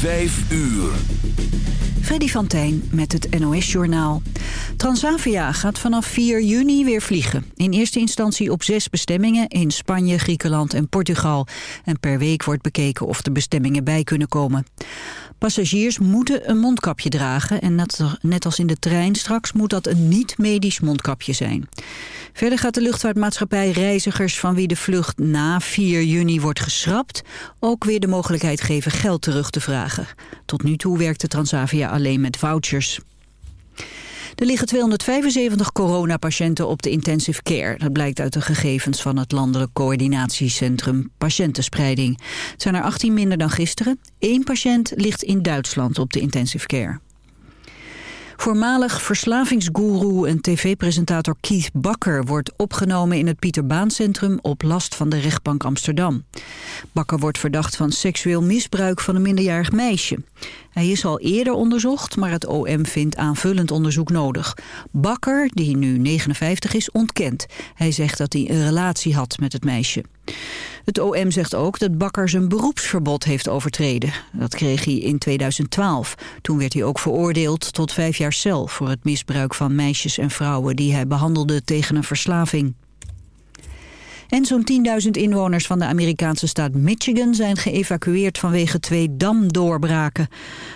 Vijf uur. Freddy van Tijn met het NOS-journaal. Transavia gaat vanaf 4 juni weer vliegen. In eerste instantie op zes bestemmingen in Spanje, Griekenland en Portugal. En per week wordt bekeken of er bestemmingen bij kunnen komen. Passagiers moeten een mondkapje dragen en net als in de trein straks moet dat een niet-medisch mondkapje zijn. Verder gaat de luchtvaartmaatschappij reizigers van wie de vlucht na 4 juni wordt geschrapt ook weer de mogelijkheid geven geld terug te vragen. Tot nu toe werkte Transavia alleen met vouchers. Er liggen 275 coronapatiënten op de intensive care. Dat blijkt uit de gegevens van het Landelijk Coördinatiecentrum Patiëntenspreiding. Het zijn er 18 minder dan gisteren. Eén patiënt ligt in Duitsland op de intensive care. Voormalig verslavingsgoeroe en tv-presentator Keith Bakker wordt opgenomen in het Pieter Baan Centrum op last van de rechtbank Amsterdam. Bakker wordt verdacht van seksueel misbruik van een minderjarig meisje. Hij is al eerder onderzocht, maar het OM vindt aanvullend onderzoek nodig. Bakker, die nu 59 is, ontkent. Hij zegt dat hij een relatie had met het meisje. Het OM zegt ook dat Bakker zijn beroepsverbod heeft overtreden. Dat kreeg hij in 2012. Toen werd hij ook veroordeeld tot vijf jaar cel... voor het misbruik van meisjes en vrouwen die hij behandelde tegen een verslaving. En zo'n 10.000 inwoners van de Amerikaanse staat Michigan zijn geëvacueerd vanwege twee damdoorbraken.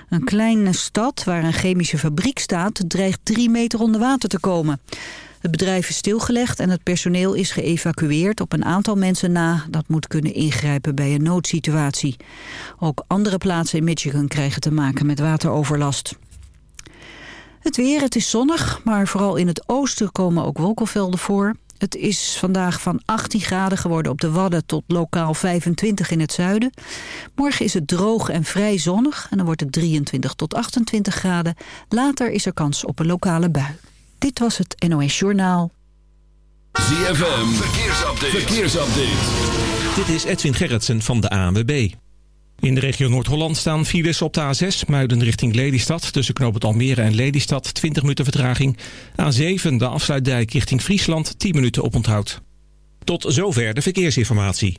Een kleine stad waar een chemische fabriek staat dreigt drie meter onder water te komen. Het bedrijf is stilgelegd en het personeel is geëvacueerd op een aantal mensen na dat moet kunnen ingrijpen bij een noodsituatie. Ook andere plaatsen in Michigan krijgen te maken met wateroverlast. Het weer, het is zonnig, maar vooral in het oosten komen ook wolkenvelden voor. Het is vandaag van 18 graden geworden op de Wadden tot lokaal 25 in het zuiden. Morgen is het droog en vrij zonnig en dan wordt het 23 tot 28 graden. Later is er kans op een lokale bui. Dit was het NOS Journaal. ZFM, verkeersupdate. verkeersupdate. Dit is Edwin Gerritsen van de ANWB. In de regio Noord-Holland staan files op de A6, Muiden richting Lelystad. Tussen Knoop Almere en Lelystad, 20 minuten vertraging. A7, de afsluitdijk richting Friesland, 10 minuten oponthoud. Tot zover de verkeersinformatie.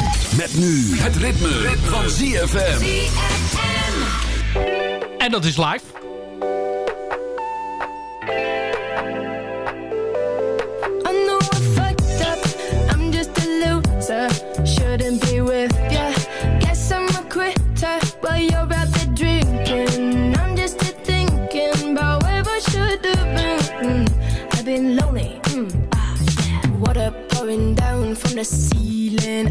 Met nu het ritme, ritme. van ZFM. En dat is live. Shouldn't be with ya Guess I'm a quitter While you're out there drinking I'm just here thinking About where I should have been I've been lonely mm, ah, yeah. Water pouring down from the ceiling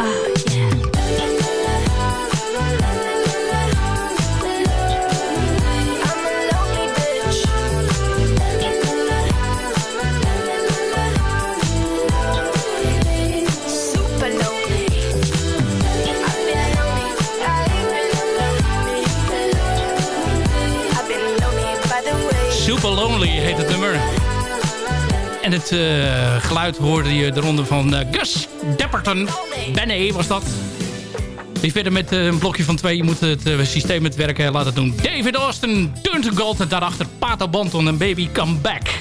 het eh, geluid hoorde je de ronde van eh, Gus Depperton. Benny was dat. Die verder met eh, een blokje van twee. Je moet het systeem het werken laten doen. David Austin, Turn Gold. En daarachter Pato Banton en Baby Come Back.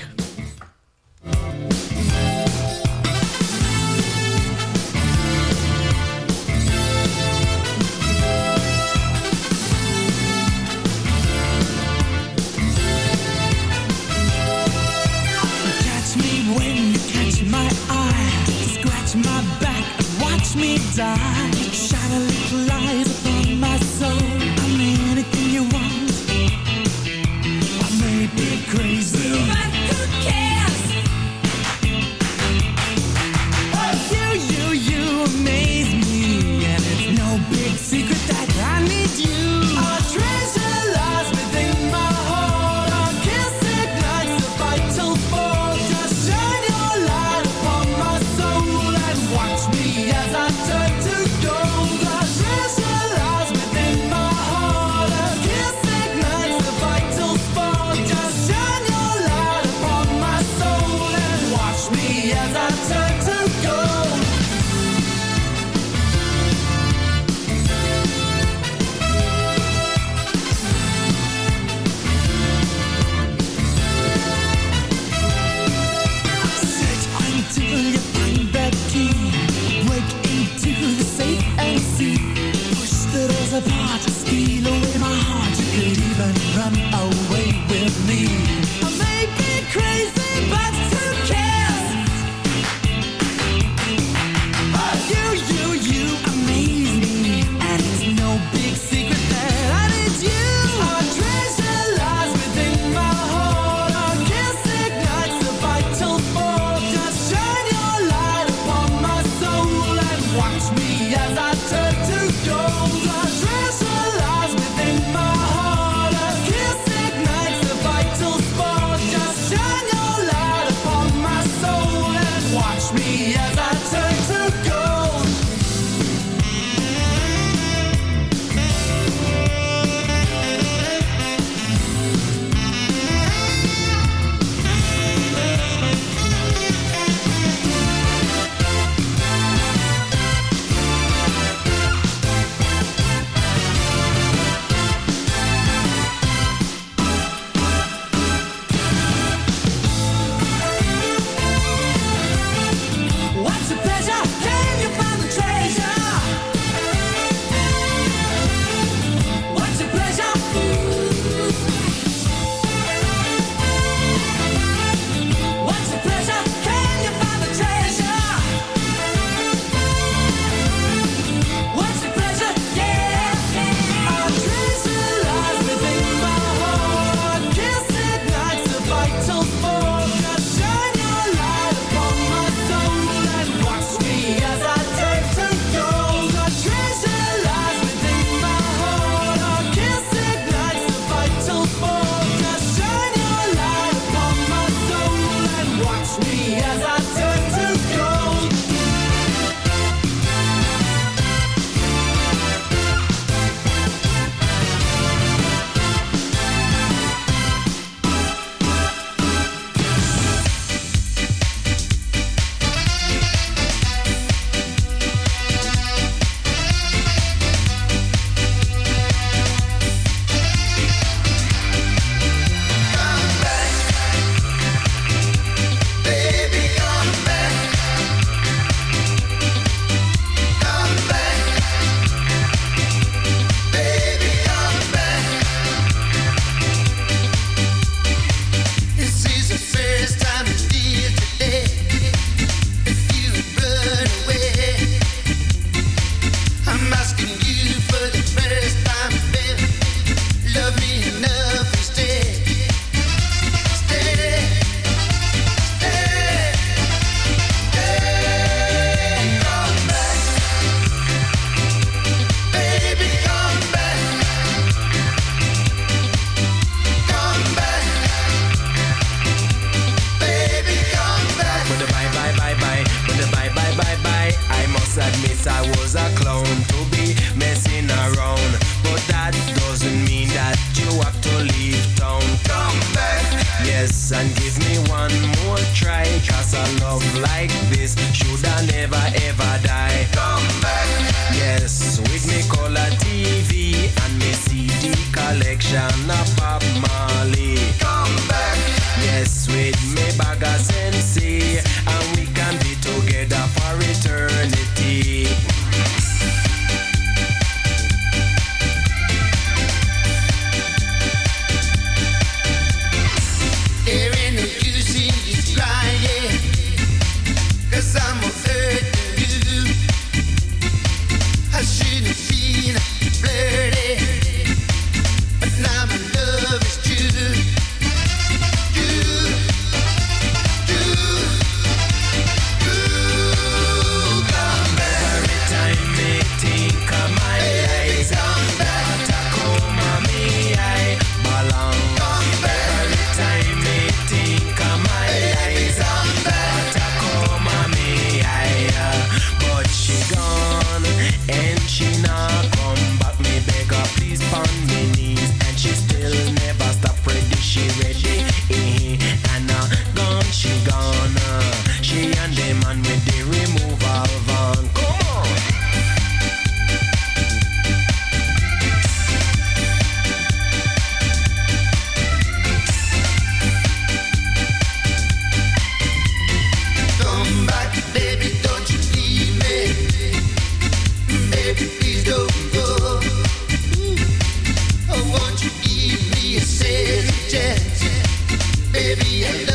I was a clown to be messing around. But that doesn't mean that you have to leave town. Come back, yes, and give me one more try. Cause a love like this should I never ever die. Come back, yes, with me color TV and me CD collection of Bob Marley. Come back, yes, with be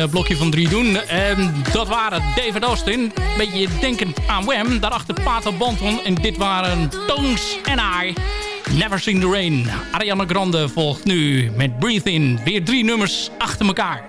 Eh, blokje van drie doen. En dat waren David Austin. een Beetje denken aan Wem. Daarachter Pater Banton. En dit waren Tones en I. Never Seen the Rain. Ariana Grande volgt nu met Breathe In. Weer drie nummers achter elkaar.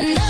No.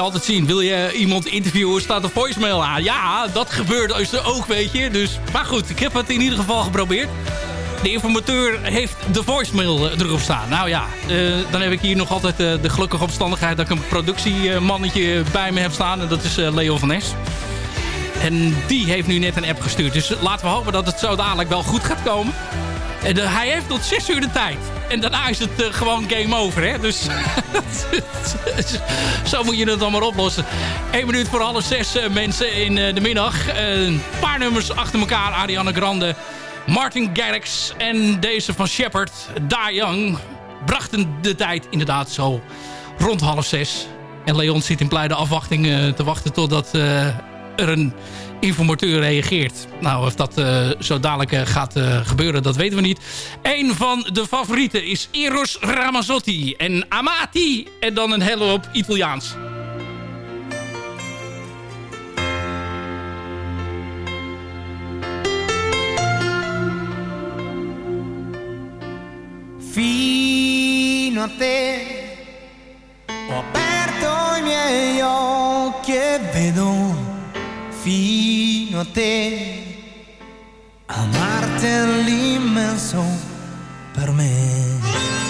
altijd zien. Wil je iemand interviewen, staat een voicemail aan. Ja, dat gebeurt als er ook, weet je. Dus, maar goed, ik heb het in ieder geval geprobeerd. De informateur heeft de voicemail eh, erop staan. Nou ja, eh, dan heb ik hier nog altijd eh, de gelukkige omstandigheid... dat ik een productiemannetje bij me heb staan. En dat is uh, Leo van Nes. En die heeft nu net een app gestuurd. Dus laten we hopen dat het zo dadelijk wel goed gaat komen. En hij heeft tot zes uur de tijd. En daarna is het eh, gewoon game over. Hè? Dus zo moet je het dan maar oplossen. 1 minuut voor half zes eh, mensen in eh, de middag. Een paar nummers achter elkaar. Ariana Grande, Martin Garrix en deze van Shepard, Da Young. Brachten de tijd inderdaad zo rond half zes. En Leon zit in blijde afwachting te wachten totdat er een informateur reageert. Nou, of dat eh, zo dadelijk eh, gaat eh, gebeuren, dat weten we niet. Een van de favorieten is Eros Ramazzotti en Amati. En dan een hele hoop Italiaans. Fino a te aperto i miei occhi e vedo fino a te amarti è l'immenso per me.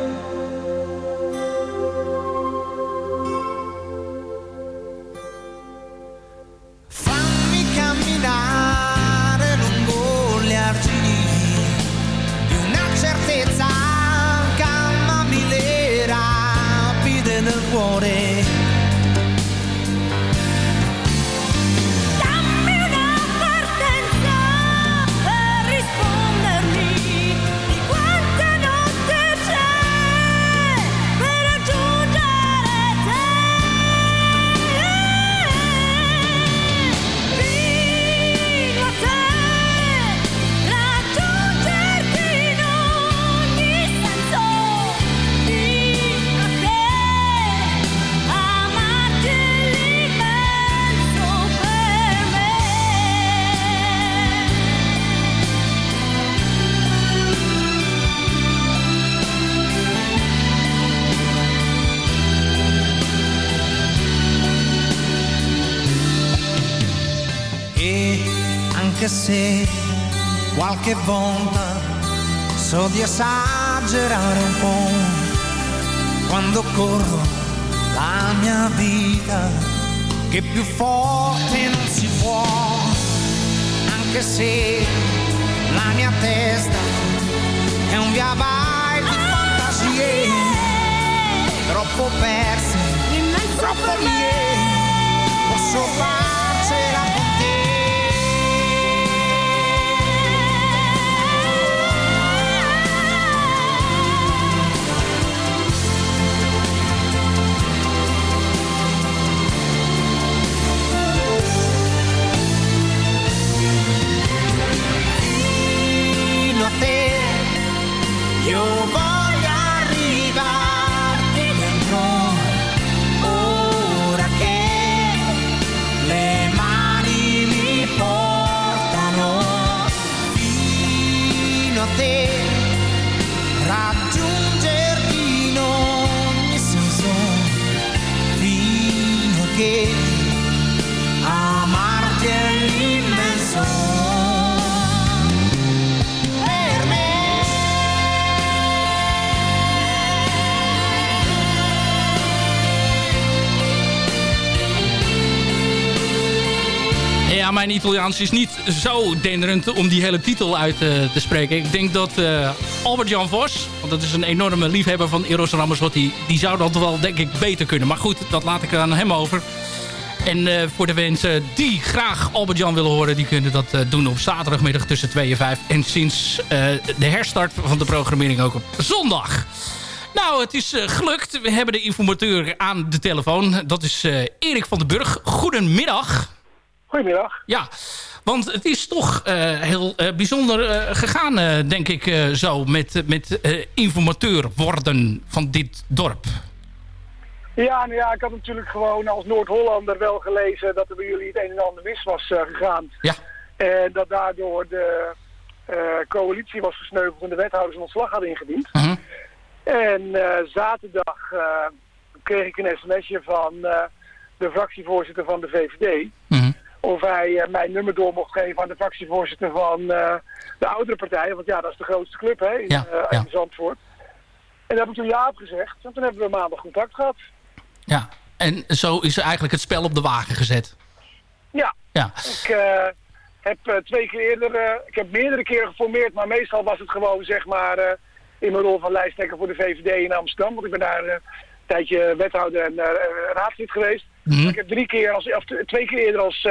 Che più forte non si può, anche se la mia testa è un via vai di fantasie, troppo perse, troppo mie, posso farcela Mijn Italiaans is niet zo denderend om die hele titel uit eh, te spreken. Ik denk dat eh, Albert-Jan Vos, want dat is een enorme liefhebber van Eros Ramazzotti... die zou dat wel, denk ik, beter kunnen. Maar goed, dat laat ik aan hem over. En eh, voor de mensen die graag Albert-Jan willen horen... die kunnen dat doen op zaterdagmiddag tussen 2 en 5. En sinds de herstart van de programmering ook op zondag. Nou, het is gelukt. We hebben de informateur aan de telefoon. Dat is Erik van den Burg. Goedemiddag. Goedemiddag. Ja, want het is toch eh, heel eh, bijzonder eh, gegaan, denk ik, zo... met, met informateur worden van dit dorp. Ja, nou ja, ik had natuurlijk gewoon als Noord-Hollander wel gelezen dat er bij jullie het een en ander mis was gegaan. Ja. En dat daardoor de coalitie was gesneuveld en de wethouders een ontslag hadden ingediend. Mhm. En zaterdag kreeg ik een sms'je van de fractievoorzitter van de VVD. Mhm. Of hij eh, mijn nummer door mocht geven aan de fractievoorzitter van eh, de oudere partij. Want ja, dat is de grootste club hè, in, Ja, eh, ja. in Zandvoort. En daar heb ik toen ja op gezegd. En toen hebben we maandag contact gehad. Ja, en zo is eigenlijk het spel op de wagen gezet. Ja, Ja. ik heb twee keer eerder, ik heb meerdere keren geformeerd, maar meestal was het gewoon zeg maar in mijn rol van lijsttrekker voor de VVD in Amsterdam. Want ik ben daar een tijdje wethouder en raadslid geweest. Mhm. Ik heb drie keer als, of twee keer eerder als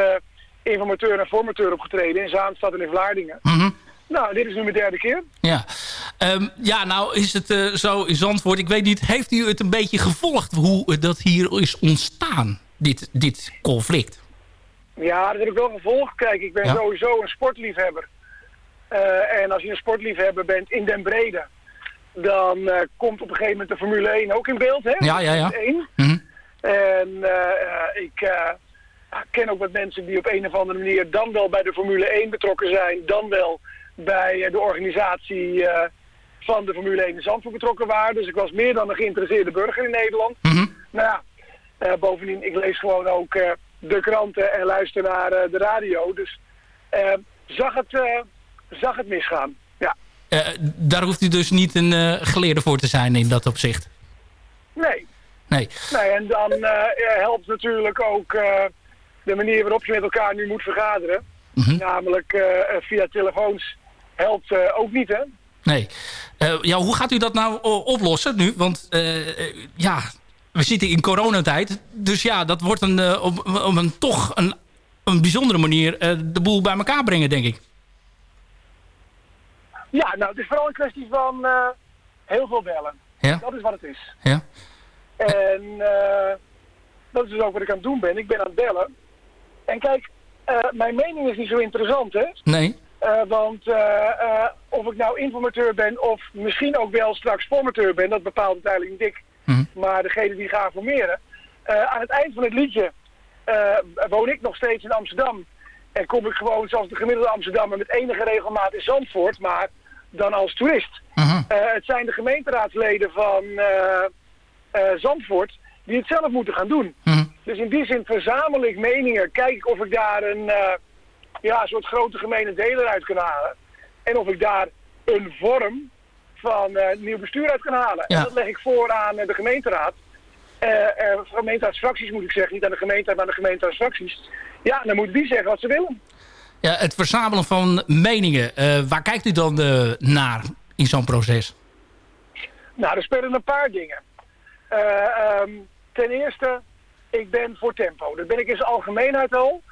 informateur en formateur opgetreden in Zaanstad en in Vlaardingen. Mhm. Nou, dit is nu mijn derde keer. Ja. Ehm, ja, nou is het eh, zo in Zandvoort. Ik weet niet, heeft u het een beetje gevolgd hoe eh, dat hier is ontstaan, dit, dit conflict? Ja, dat heb ik wel gevolgd. Kijk, ik ben Ja. sowieso een sportliefhebber. Eh, en als je een sportliefhebber bent in Den Brede, dan komt op een gegeven moment de Formule 1 ook in beeld. Hè? Ja, ja, ja. Dat is één. Mhm. En eh, ik eh, ja, ken ook wat mensen die op een of andere manier dan wel bij de Formule 1 betrokken zijn, dan wel bij eh, de organisatie eh, van de Formule 1 in Zandvoort betrokken waren. Dus ik was meer dan een geïnteresseerde burger in Nederland. Mhm. Nou ja, eh, bovendien, ik lees gewoon ook de kranten en luister naar de radio. Dus zag, het, zag het misgaan. Ja, daar hoeft u dus niet een geleerde voor te zijn in dat opzicht. nee. Nee. Nee, en dan helpt natuurlijk ook de manier waarop je met elkaar nu moet vergaderen. Mhm. Namelijk eh, eh, via telefoons helpt eh, ook niet, hè? Nee. Eh, ja, hoe gaat u dat nou oplossen nu? Want ja, we zitten in coronatijd. Dus ja, dat wordt een, op, op een toch een, een bijzondere manier de boel bij elkaar brengen, denk ik. Ja, nou, het is vooral een kwestie van heel veel bellen. Ja. Dat is wat het is. Ja. En dat is dus ook wat ik aan het doen ben. Ik ben aan het bellen. En kijk, eh, mijn mening is niet zo interessant, hè? Nee. Eh, want eh, of ik nou informateur ben of misschien ook wel straks formateur ben, dat bepaalt uiteindelijk niet ik. Mhm. Maar degene die gaat formeren. Aan het eind van het liedje woon ik nog steeds in Amsterdam. En kom ik gewoon zoals de gemiddelde Amsterdammer met enige regelmaat in Zandvoort, maar dan als toerist. Mhm. Het zijn de gemeenteraadsleden van Zandvoort die het zelf moeten gaan doen. Mhm. Dus in die zin verzamel ik meningen, kijk of ik daar een eh, ja, soort grote gemene deler uit kan halen. En of ik daar een vorm van eh, nieuw bestuur uit kan halen. Ja. En dat leg ik voor aan eh, de gemeenteraad. Eh, gemeenteraadsfracties moet ik zeggen, niet aan de gemeente, maar aan de gemeenteraadsfracties. Ja, dan moeten die zeggen wat ze willen. Ja, het verzamelen van meningen. waar kijkt u dan naar in zo'n proces? Nou, er spelen een paar dingen. Eh, ehm, ten eerste, ik ben voor tempo. Dat ben ik in zijn algemeenheid al.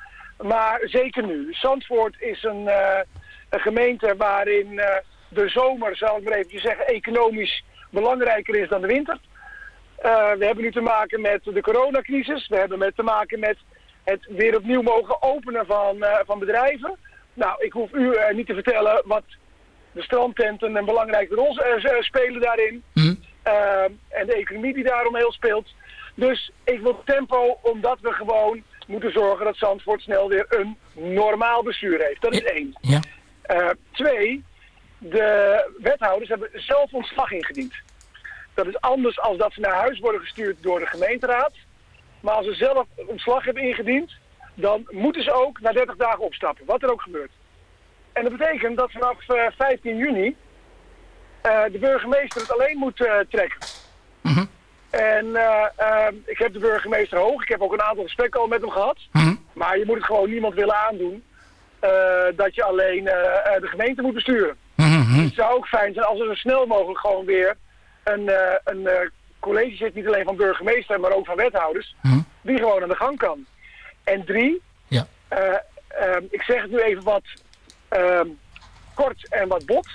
Maar zeker nu. Zandvoort is een, eh, een gemeente waarin eh, de zomer, zal ik maar even zeggen, economisch belangrijker is dan de winter. Eh, we hebben nu te maken met de coronacrisis. We hebben met te maken met het weer opnieuw mogen openen van, van bedrijven. Nou, ik hoef u niet te vertellen wat de strandtenten een belangrijke rol spelen daarin. Eh, en de economie die daarom heel speelt. Dus ik wil tempo omdat we gewoon moeten zorgen dat Zandvoort snel weer een normaal bestuur heeft. Dat is één. Ja. Eh, twee, de wethouders hebben zelf ontslag ingediend. Dat is anders als dat ze naar huis worden gestuurd door de gemeenteraad. Maar als ze zelf ontslag hebben ingediend, dan moeten ze ook na 30 dagen opstappen. Wat er ook gebeurt. En dat betekent dat vanaf eh, 15 juni eh, de burgemeester het alleen moet eh, trekken. En eh, eh, ik heb de burgemeester hoog. Ik heb ook een aantal gesprekken al met hem gehad. Maar je moet het gewoon niemand willen aandoen eh, dat je alleen eh, de gemeente moet besturen. Het zou ook fijn zijn als er zo snel mogelijk gewoon weer een, een college zit, niet alleen van burgemeester, maar ook van wethouders, die gewoon aan de gang kan. En drie, Ja. eh, ehm, ik zeg het nu even wat ehm, kort en wat bot.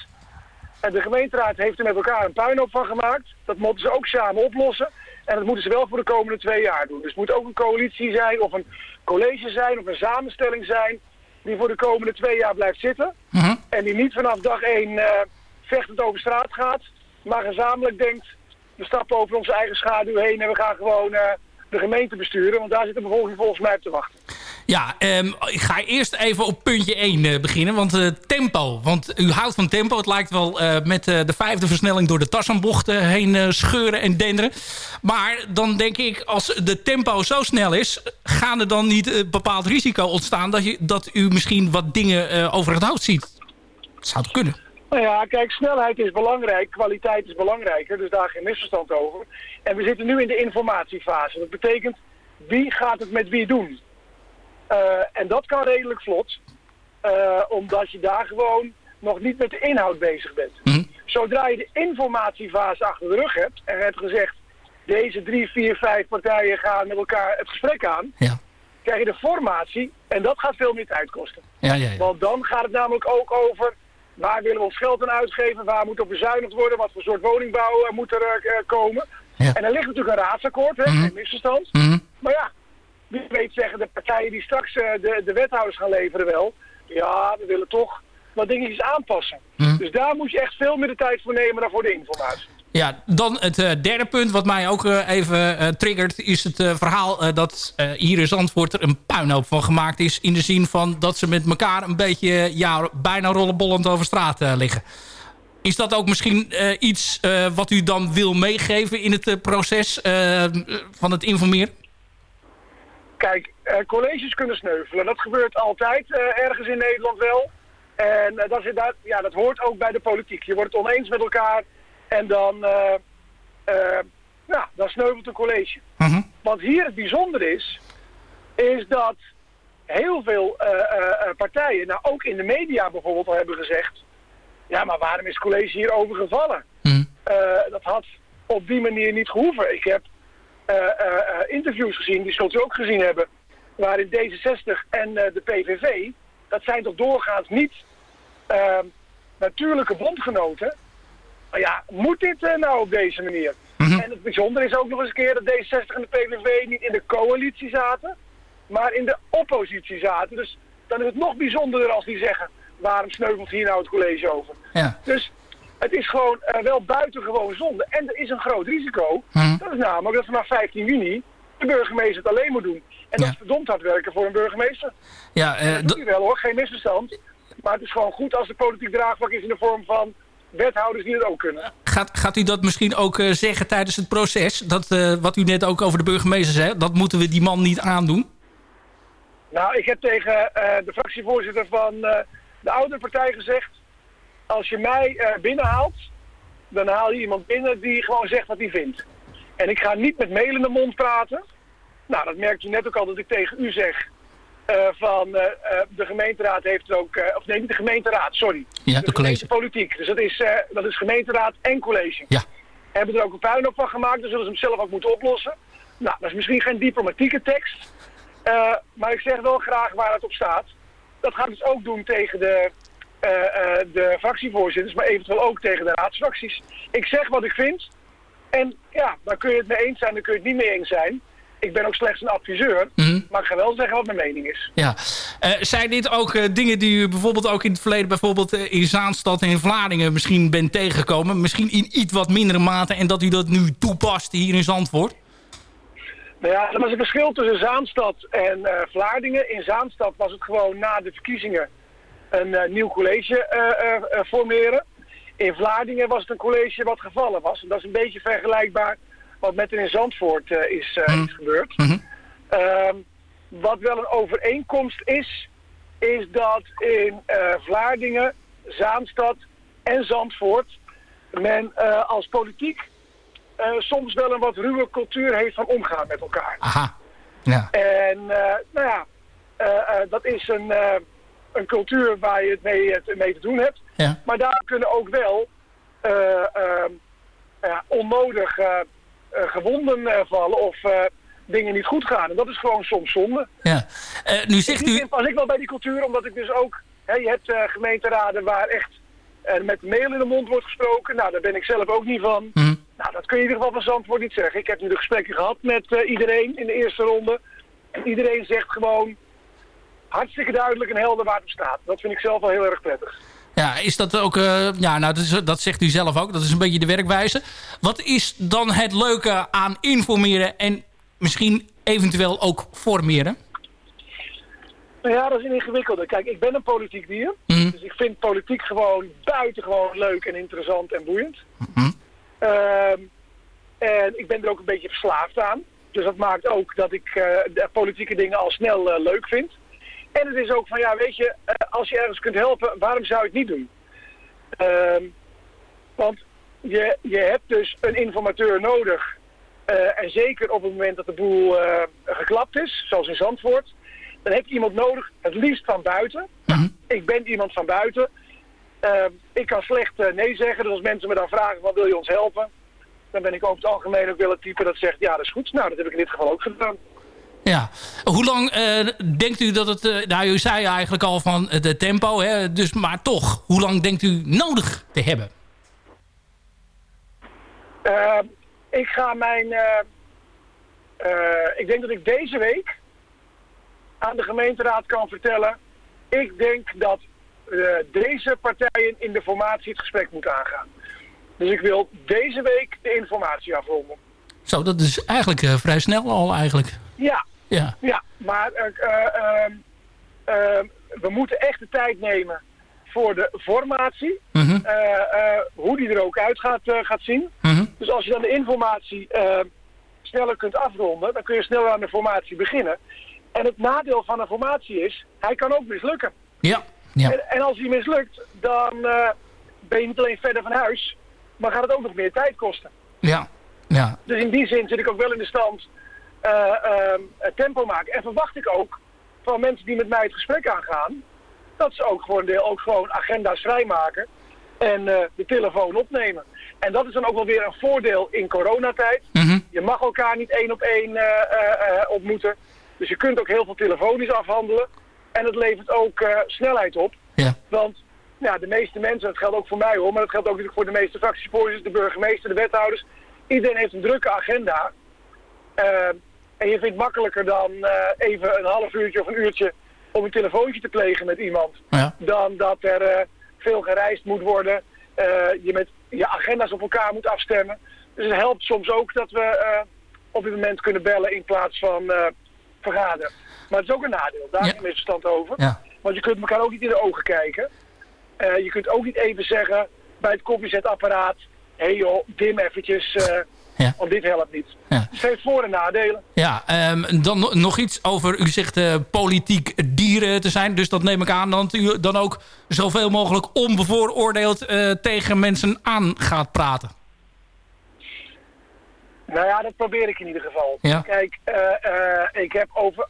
En de gemeenteraad heeft er met elkaar een puinhoop van gemaakt. Dat moeten ze ook samen oplossen. En dat moeten ze wel voor de komende twee jaar doen. Dus het moet ook een coalitie zijn of een college zijn of een samenstelling zijn die voor de komende twee jaar blijft zitten. En die niet vanaf dag één eh, vechtend over straat gaat, maar gezamenlijk denkt, we stappen over onze eigen schaduw heen en we gaan gewoon eh, de gemeente besturen. Want daar zit de bevolking volgens mij op te wachten. Ja, ehm, ik ga eerst even op puntje 1 eh, beginnen. Want eh, tempo. Want u houdt van tempo. Het lijkt wel eh, met de vijfde versnelling door de Tarzanbocht eh, heen scheuren en denderen. Maar dan denk ik, als de tempo zo snel is... gaan er dan niet een bepaald risico ontstaan... dat, je, dat u misschien wat dingen over het hoofd ziet? Dat zou het kunnen. Nou ja, kijk, snelheid is belangrijk, kwaliteit is belangrijker, dus daar geen misverstand over. En we zitten nu in de informatiefase. Dat betekent, wie gaat het met wie doen? Eh, en dat kan redelijk vlot, eh, omdat je daar gewoon nog niet met de inhoud bezig bent. Zodra je de informatiefase achter de rug hebt en hebt gezegd, deze drie, vier, vijf partijen gaan met elkaar het gesprek aan, krijg je de formatie en dat gaat veel meer tijd kosten. Ja, ja, ja. Want dan gaat het namelijk ook over waar willen we ons geld aan uitgeven, waar moet op bezuinigd worden, wat voor soort woningbouw eh, moet er eh, eh, komen. En er ligt natuurlijk een raadsakkoord, hè, geen misverstand. Maar ja, wie weet zeggen de partijen die straks de, de wethouders gaan leveren wel, ja, we willen toch wat dingetjes aanpassen. Dus daar moet je echt veel meer de tijd voor nemen dan voor de informatie. Ja, dan het eh, derde punt wat mij ook eh, even eh, triggert... is het verhaal dat hier in Zandvoort er een puinhoop van gemaakt is... in de zin van dat ze met elkaar een beetje ja, bijna rollenbollend over straat liggen. Is dat ook misschien iets wat u dan wil meegeven in het proces van het informeren? Kijk, colleges kunnen sneuvelen. Dat gebeurt altijd ergens in Nederland wel. En dat, is, dat, ja, dat hoort ook bij de politiek. Je wordt het oneens met elkaar en dan, eh, nou, dan sneuvelt een college. Wat hier het bijzonder is, is dat heel veel eh, partijen, nou ook in de media bijvoorbeeld al hebben gezegd... ja, maar waarom is het college hier overgevallen? Eh, dat had op die manier niet gehoeven. Ik heb interviews gezien, die zult u ook gezien hebben, waarin D66 en de PVV, dat zijn toch doorgaans niet eh, natuurlijke bondgenoten. Maar ja, moet dit eh, nou op deze manier? En het bijzondere is ook nog eens een keer dat D66 en de PVV niet in de coalitie zaten, maar in de oppositie zaten. Dus dan is het nog bijzonderder als die zeggen, waarom sneuvelt hier nou het college over? Ja. Dus het is gewoon eh, wel buitengewoon zonde. En er is een groot risico. Dat is namelijk dat vanaf 15 juni de burgemeester het alleen moet doen. En dat is verdomd hard werken voor een burgemeester. Ja, eh, dat doet hij wel hoor, geen misverstand. Maar het is gewoon goed als de politiek draagvlak is in de vorm van wethouders die het ook kunnen. Gaat, gaat u dat misschien ook eh, zeggen tijdens het proces? Dat, eh, wat u net ook over de burgemeester zei, dat moeten we die man niet aandoen? Nou, ik heb tegen eh, de fractievoorzitter van de oude partij gezegd... als je mij binnenhaalt, dan haal je iemand binnen die gewoon zegt wat hij vindt. En ik ga niet met melende mond praten. Nou, dat merkt u net ook al dat ik tegen u zeg... eh, van eh, eh, de gemeenteraad heeft het ook... of nee, niet de gemeenteraad, sorry. Ja, de college. gemeentepolitiek. Dus dat is, dat is gemeenteraad en college. Ja. Hebben er ook een puinhoop van gemaakt, dan zullen ze hem zelf ook moeten oplossen. Nou, dat is misschien geen diplomatieke tekst. maar ik zeg wel graag waar het op staat. Dat gaat dus ook doen tegen de, de fractievoorzitters, maar eventueel ook tegen de raadsfracties. Ik zeg wat ik vind. En ja, daar kun je het mee eens zijn, dan kun je het niet mee eens zijn. Ik ben ook slechts een adviseur, maar ik ga wel zeggen wat mijn mening is. Ja. Eh, zijn dit ook eh, dingen die u bijvoorbeeld ook in het verleden... bijvoorbeeld eh, in Zaanstad en in Vlaardingen misschien bent tegengekomen? Misschien in iets wat mindere mate en dat u dat nu toepast hier in Zandvoort? Nou ja, er was een verschil tussen Zaanstad en Vlaardingen. In Zaanstad was het gewoon na de verkiezingen een nieuw college formeren. In Vlaardingen was het een college wat gevallen was. En dat is een beetje vergelijkbaar wat met in Zandvoort eh, is, eh, is gebeurd. Ehm, wat wel een overeenkomst is, is dat in eh, Vlaardingen, Zaanstad en Zandvoort men als politiek soms wel een wat ruwe cultuur heeft van omgaan met elkaar. Aha. Ja. En nou ja, dat is een, een cultuur waar je het mee, het mee te doen hebt. Ja. Maar daar kunnen ook wel eh, eh, ja, onnodig gewonden eh, vallen of eh, dingen niet goed gaan. En dat is gewoon soms zonde. Ja. Eh, nu zegt u... pas ik wel bij die cultuur, omdat ik dus ook... Hè, je hebt eh, gemeenteraden waar echt met mail in de mond wordt gesproken. Nou, daar ben ik zelf ook niet van. Nou, dat kun je in ieder geval van Zandvoort niet zeggen. Ik heb nu de gesprekken gehad met eh, iedereen in de eerste ronde. En iedereen zegt gewoon hartstikke duidelijk en helder waar het staat. Dat vind ik zelf wel heel erg prettig. Ja, is dat ook... eh, ja, nou, dat, is, dat zegt u zelf ook. Dat is een beetje de werkwijze. Wat is dan het leuke aan informeren en misschien eventueel ook formeren? Nou ja, dat is een ingewikkelde. Kijk, ik ben een politiek dier. Dus ik vind politiek gewoon buitengewoon leuk en interessant en boeiend. Ehm, en ik ben er ook een beetje verslaafd aan. Dus dat maakt ook dat ik eh, de politieke dingen al snel eh, leuk vind. En het is ook van, ja, weet je, eh, als je ergens kunt helpen, waarom zou je het niet doen? Ehm, want je, je hebt dus een informateur nodig. eh, en zeker op het moment dat de boel eh, geklapt is, zoals in Zandvoort, dan heb je iemand nodig, het liefst van buiten. Ik ben iemand van buiten. Ehm, ik kan slecht nee zeggen, dus als mensen me dan vragen, wat wil je ons helpen? Dan ben ik over het algemeen ook wel het type dat zegt, ja, dat is goed. Nou, dat heb ik in dit geval ook gedaan. Ja. Hoe lang eh, denkt u dat het... eh, nou, u zei eigenlijk al van eh, de tempo, hè, dus, maar toch, hoe lang denkt u nodig te hebben? Eh, ik ga mijn... eh, eh, ik denk dat ik deze week aan de gemeenteraad kan vertellen... Ik denk dat eh, deze partijen in de formatie het gesprek moeten aangaan. Dus ik wil deze week de informatie afronden. Zo, dat is eigenlijk eh, vrij snel al eigenlijk. Ja, Ja. ja maar eh, eh, ehm, ehm, we moeten echt de tijd nemen voor de formatie. Mhm. Eh, hoe die er ook uit gaat, gaat zien. Mhm. Dus als je dan de informatie eh, sneller kunt afronden, dan kun je sneller aan de formatie beginnen. En het nadeel van een formatie is, hij kan ook mislukken. Ja. ja. En, en als hij mislukt, dan ben je niet alleen verder van huis, maar gaat het ook nog meer tijd kosten. Ja. Ja. Dus in die zin zit ik ook wel in de stand ehm, tempo maken. En verwacht ik ook van mensen die met mij het gesprek aangaan, dat ze ook een deel ook gewoon agenda's vrijmaken en eh, de telefoon opnemen. En dat is dan ook wel weer een voordeel in coronatijd. Je mag elkaar niet één op één eh, eh, eh, ontmoeten. Dus je kunt ook heel veel telefonisch afhandelen. En het levert ook eh, snelheid op. Ja. Want ja, de meeste mensen, dat geldt ook voor mij hoor, maar dat geldt ook natuurlijk voor de meeste fractievoorzitters, de burgemeester, de wethouders. Iedereen heeft een drukke agenda. En je vindt makkelijker dan eh, even een half uurtje of een uurtje om een telefoontje te plegen met iemand. Ja. Dan dat er eh, veel gereisd moet worden. eh, je met je agenda's op elkaar moet afstemmen. Dus het helpt soms ook dat we op dit moment kunnen bellen in plaats van vergaderen. Maar het is ook een nadeel, daar is een misverstand over. Ja. Want je kunt elkaar ook niet in de ogen kijken. Je kunt ook niet even zeggen bij het koffiezetapparaat... hé hey joh, dim eventjes, eh, want dit helpt niet. Ja. Het heeft voor- en nadelen. Ja, ehm, dan no- nog iets over, u zegt eh, politiek dieren te zijn. Dus dat neem ik aan dat u dan ook zoveel mogelijk onbevooroordeeld eh, tegen mensen aan gaat praten. Nou ja, dat probeer ik in ieder geval. Ja. Kijk, eh, ik heb over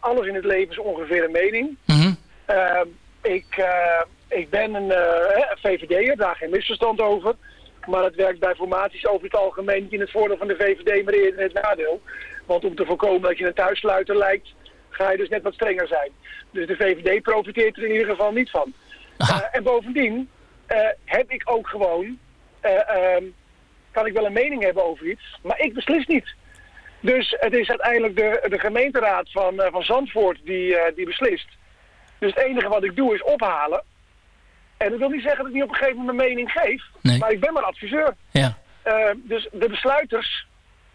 alles in het leven zo ongeveer een mening. Mhm. Ehm, ik, ik ben een VVD'er, daar geen misverstand over. Maar het werkt bij formaties over het algemeen niet in het voordeel van de VVD, maar eerder in het nadeel. Want om te voorkomen dat je een thuissluiter lijkt, ga je dus net wat strenger zijn. Dus de VVD profiteert er in ieder geval niet van. Eh, en bovendien eh, heb ik ook gewoon, eh, ehm, kan ik wel een mening hebben over iets, maar ik beslis niet. Dus het is uiteindelijk de, de gemeenteraad van, van Zandvoort die, die beslist. Dus het enige wat ik doe is ophalen. En dat wil niet zeggen dat ik niet op een gegeven moment mijn mening geef. Maar ik ben maar adviseur. Ja. Eh, dus de besluiters,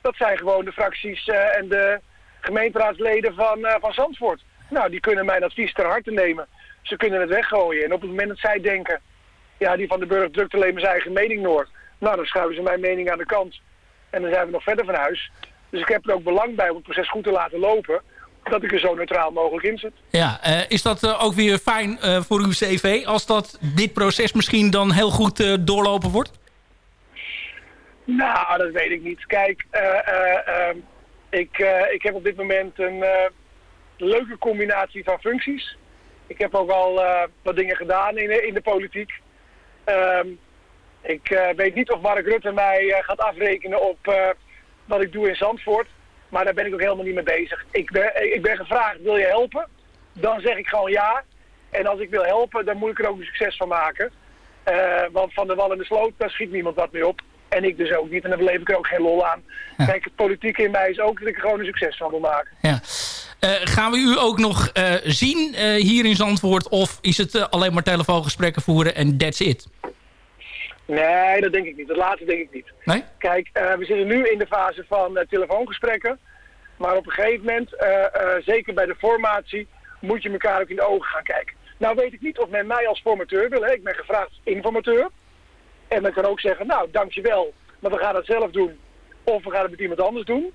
dat zijn gewoon de fracties eh, en de gemeenteraadsleden van, eh, van Zandvoort. Nou, die kunnen mijn advies ter harte nemen. Ze kunnen het weggooien. En op het moment dat zij denken, ja, die van de burger drukt alleen maar zijn eigen mening door. Nou, dan schuiven ze mijn mening aan de kant. En dan zijn we nog verder van huis. Dus ik heb er ook belang bij om het proces goed te laten lopen. Dat ik er zo neutraal mogelijk in zit. Ja, eh, is dat eh, ook weer fijn eh, voor uw cv... als dat dit proces misschien dan heel goed doorlopen wordt? Nou, dat weet ik niet. Kijk, eh, eh, ehm, ik, ik heb op dit moment een leuke combinatie van functies. Ik heb ook al wat dingen gedaan in, de- in de politiek. Ehm, ik weet niet of Mark Rutte mij gaat afrekenen op wat ik doe in Zandvoort. Maar daar ben ik ook helemaal niet mee bezig. Ik ben, ik ben gevraagd, wil je helpen? Dan zeg ik gewoon ja. En als ik wil helpen, dan moet ik er ook een succes van maken. Eh, want van de wal in de sloot, daar schiet niemand wat mee op. En ik dus ook niet. En daar beleef ik er ook geen lol aan. Kijk, het politieke in mij is ook dat ik er gewoon een succes van wil maken. Ja. Eh, gaan we u ook nog eh, zien hier in Zandvoort? Of is het alleen maar telefoongesprekken voeren en that's it? Nee, dat denk ik niet. Dat laatste denk ik niet. Nee? Kijk, eh, we zitten nu in de fase van eh, telefoongesprekken. Maar op een gegeven moment, eh, zeker bij de formatie, moet je elkaar ook in de ogen gaan kijken. Nou weet ik niet of men mij als formateur wil. Hè. Ik ben gevraagd als informateur. En men kan ook zeggen, nou dankjewel, maar we gaan het zelf doen. Of we gaan het met iemand anders doen.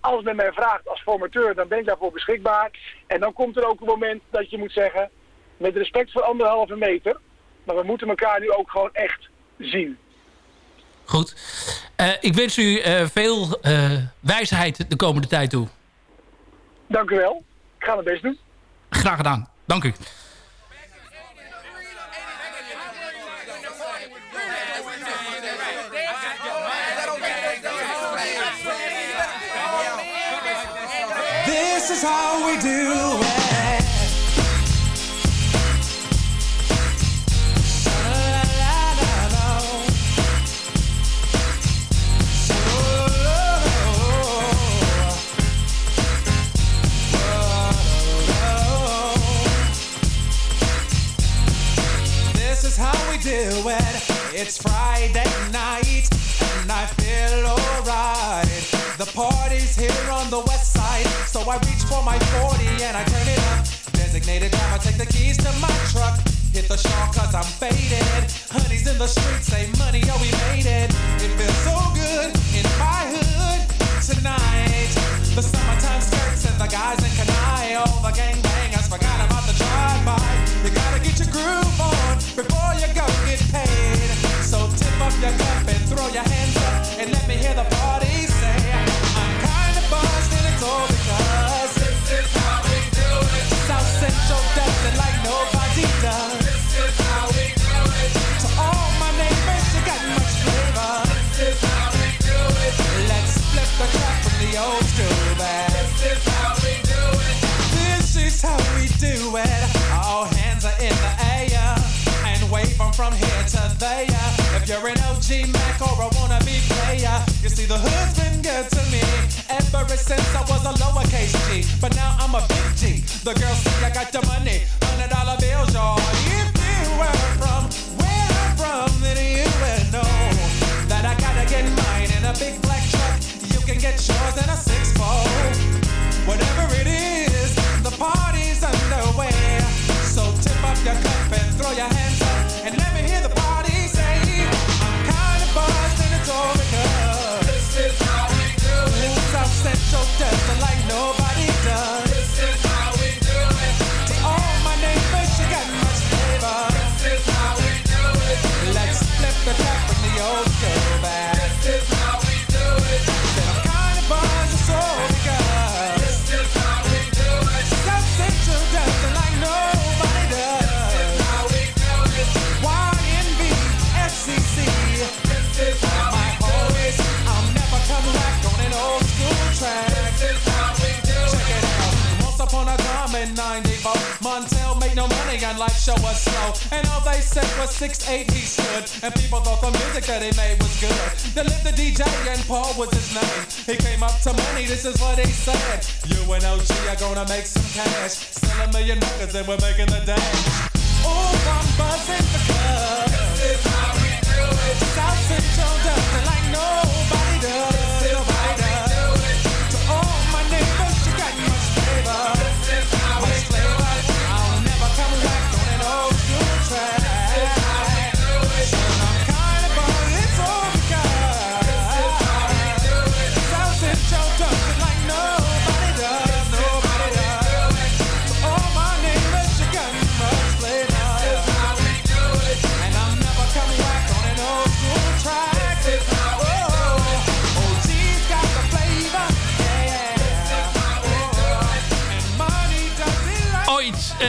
Als men mij vraagt als formateur, dan ben ik daarvoor beschikbaar. En dan komt er ook een moment dat je moet zeggen, met respect voor anderhalve meter. Maar we moeten elkaar nu ook gewoon echt zien. Goed. Eh, ik wens u eh, veel eh, wijsheid de komende tijd toe. Dank u wel. Ik ga mijn best doen. Graag gedaan. Dank u. This is how we do do it. It's Friday night and I feel alright. The party's here on the west side, so I reach for my 40 and I turn it up. Designated driver, take the keys to my truck. Hit the shawl cause I'm faded. Honey's in the streets, say money, oh we made it. It feels so good in my hood tonight. The summertime skirts and the guys in Kanai. All the gangbangers forgot about the drive-by. You gotta get your groove before you go get paid. So tip up your cup and throw your hands you're an OG Mac or a wannabe player, you see the hood's been good to me ever since I was a lowercase G. But now I'm a big G. The girls see I got the money, hundred dollar bills, y'all. If you were from where I'm from, then you would know that I gotta get mine in a big black truck. You can get yours in a six fold. Whatever it is, show was slow. And all they said was 6'8 he stood. And people thought the music that he made was good. They lived the DJ and Paul was his name. He came up to money, this is what he said. You and OG are gonna make some cash. Sell a million records and we're making the dash. Oh, I'm buzzing because this is how we do it.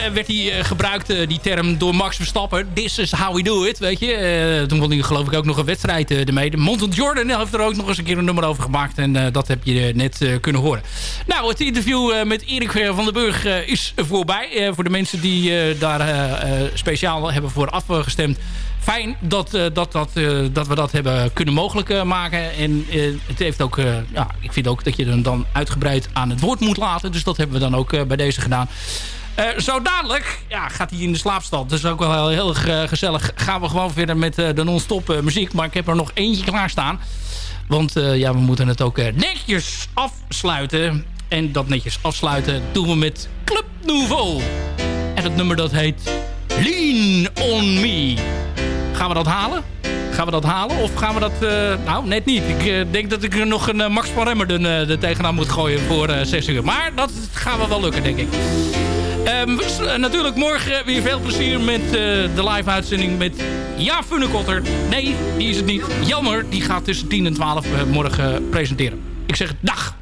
Eh, werd die eh, gebruikt, eh, die term, door Max Verstappen. This is how we do it, weet je. toen won hij geloof ik ook nog een wedstrijd ermee. De Montel Jordan heeft er ook nog eens een keer een nummer over gemaakt. En dat heb je net kunnen horen. Nou, het interview met Erik van den Burg is voorbij. voor de mensen die daar speciaal hebben voor afgestemd fijn dat, dat, dat, dat we dat hebben kunnen mogelijk maken. En het heeft ook, ja, ik vind ook dat je hem dan uitgebreid aan het woord moet laten. Dus dat hebben we dan ook bij deze gedaan. Eh, zo dadelijk ja, gaat hij in de slaapstand. Dat is ook wel heel, heel eh, gezellig. Gaan we gewoon verder met eh, de non-stop muziek. Maar ik heb er nog eentje klaarstaan. Want ja, we moeten het ook netjes afsluiten. En dat netjes afsluiten doen we met Club Nouveau. En het nummer dat heet Lean On Me. Gaan we dat halen? Gaan we dat halen? Of gaan we dat... nou, net niet. Ik denk dat ik er nog een Max van Remmerden er tegenaan moet gooien voor 6 uur. Maar dat gaan we wel lukken, denk ik. Um, natuurlijk morgen weer veel plezier met eh, de live-uitzending met Ja Funnekotter. Nee, die is het niet. Jammer, die gaat tussen 10 en 12 eh, morgen presenteren. Ik zeg dag!